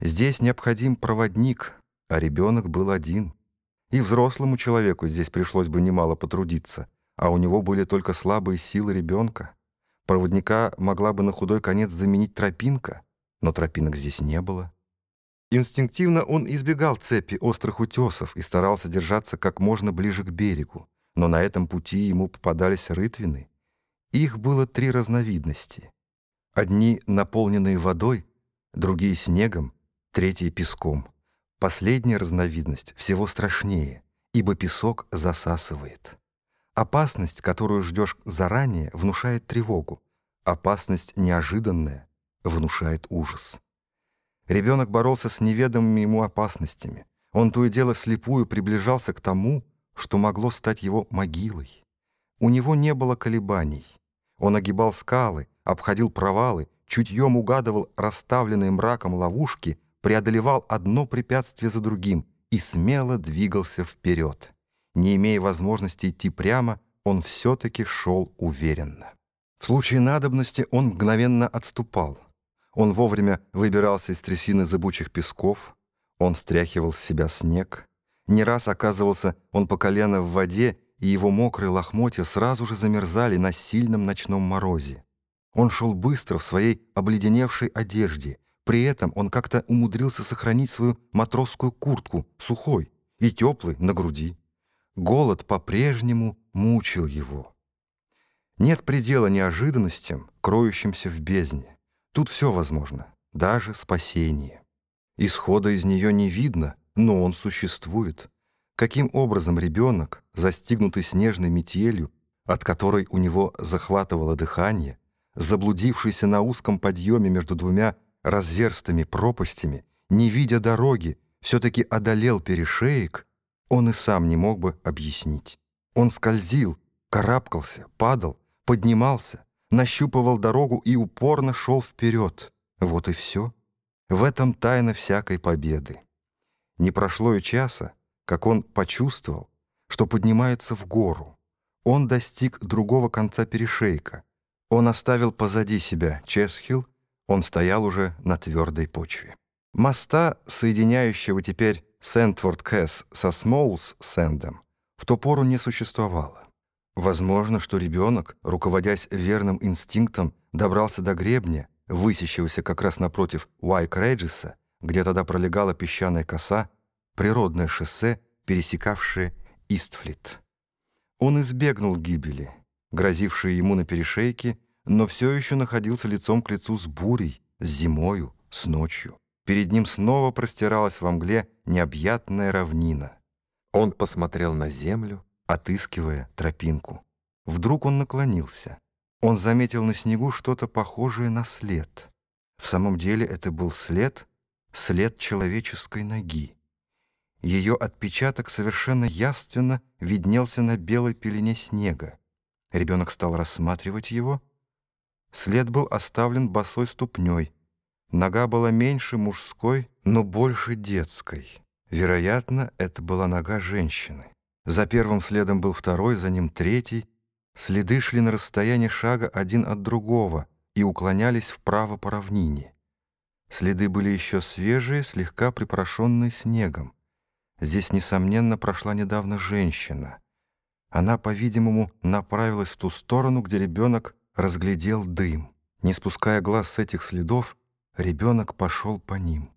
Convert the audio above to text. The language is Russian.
Здесь необходим проводник, а ребенок был один. И взрослому человеку здесь пришлось бы немало потрудиться, а у него были только слабые силы ребенка. Проводника могла бы на худой конец заменить тропинка, но тропинок здесь не было. Инстинктивно он избегал цепи острых утесов и старался держаться как можно ближе к берегу, но на этом пути ему попадались рытвины. Их было три разновидности. Одни наполненные водой, другие снегом, третий — песком. Последняя разновидность всего страшнее, ибо песок засасывает. Опасность, которую ждешь заранее, внушает тревогу. Опасность неожиданная внушает ужас. Ребенок боролся с неведомыми ему опасностями. Он то и дело вслепую приближался к тому, что могло стать его могилой. У него не было колебаний. Он огибал скалы, обходил провалы, чутьем угадывал расставленные мраком ловушки — преодолевал одно препятствие за другим и смело двигался вперед. Не имея возможности идти прямо, он все-таки шел уверенно. В случае надобности он мгновенно отступал. Он вовремя выбирался из трясины зыбучих песков, он стряхивал с себя снег. Не раз оказывался он по колено в воде, и его мокрые лохмотья сразу же замерзали на сильном ночном морозе. Он шел быстро в своей обледеневшей одежде, при этом он как-то умудрился сохранить свою матросскую куртку, сухой и теплый, на груди. Голод по-прежнему мучил его. Нет предела неожиданностям, кроющимся в бездне. Тут все возможно, даже спасение. Исхода из нее не видно, но он существует. Каким образом ребенок, застигнутый снежной метелью, от которой у него захватывало дыхание, заблудившийся на узком подъеме между двумя разверстыми пропастями, не видя дороги, все-таки одолел перешеек, он и сам не мог бы объяснить. Он скользил, карабкался, падал, поднимался, нащупывал дорогу и упорно шел вперед. Вот и все. В этом тайна всякой победы. Не прошло и часа, как он почувствовал, что поднимается в гору. Он достиг другого конца перешейка. Он оставил позади себя Чесхилл он стоял уже на твердой почве. Моста, соединяющего теперь Сентворд-Кэс со Смоулс-Сэндом, в ту пору не существовало. Возможно, что ребенок, руководясь верным инстинктом, добрался до гребня, высящегося как раз напротив Уайк-Реджиса, где тогда пролегала песчаная коса, природное шоссе, пересекавшее Истфлит. Он избегнул гибели, грозившей ему на перешейке, но все еще находился лицом к лицу с бурей, с зимою, с ночью. Перед ним снова простиралась во мгле необъятная равнина. Он посмотрел на землю, отыскивая тропинку. Вдруг он наклонился. Он заметил на снегу что-то похожее на след. В самом деле это был след, след человеческой ноги. Ее отпечаток совершенно явственно виднелся на белой пелене снега. Ребенок стал рассматривать его — След был оставлен босой ступней. Нога была меньше мужской, но больше детской. Вероятно, это была нога женщины. За первым следом был второй, за ним третий. Следы шли на расстоянии шага один от другого и уклонялись вправо по равнине. Следы были еще свежие, слегка припорошенные снегом. Здесь, несомненно, прошла недавно женщина. Она, по-видимому, направилась в ту сторону, где ребенок разглядел дым. Не спуская глаз с этих следов, ребенок пошел по ним.